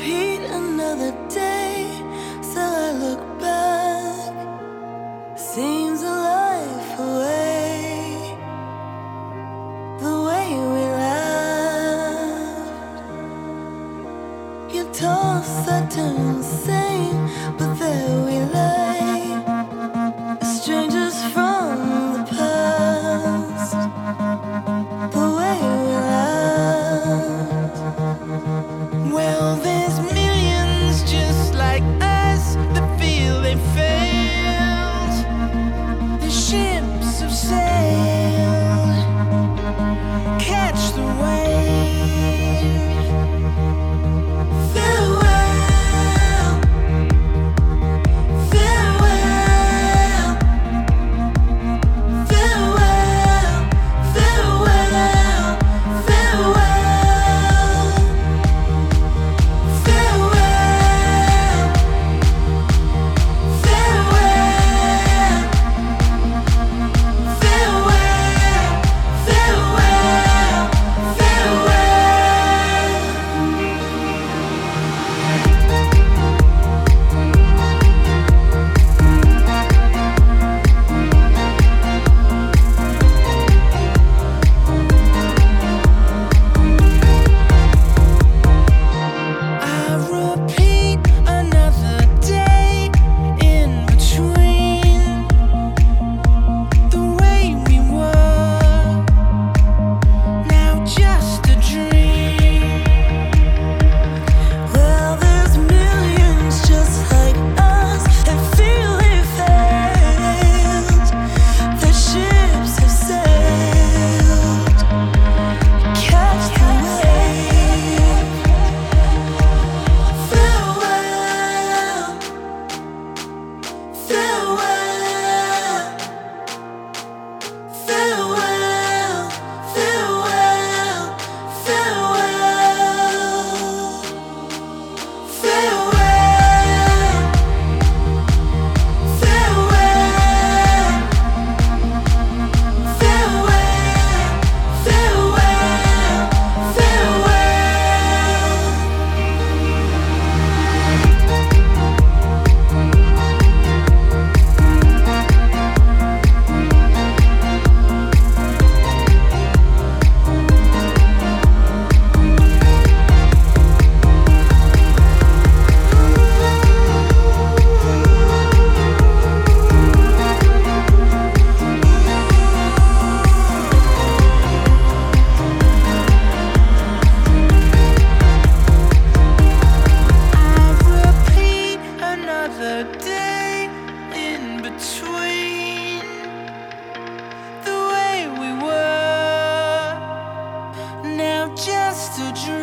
repeat another day so I look back. Seems a life away. The way we laughed. You toss us that insane, but there we laughed. to dream